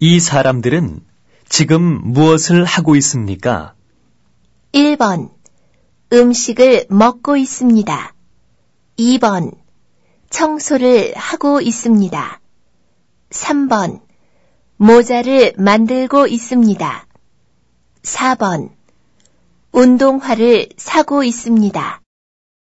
이 사람들은 지금 무엇을 하고 있습니까? 1번. 음식을 먹고 있습니다. 2번. 청소를 하고 있습니다. 3번. 모자를 만들고 있습니다. 4번. 운동화를 사고 있습니다.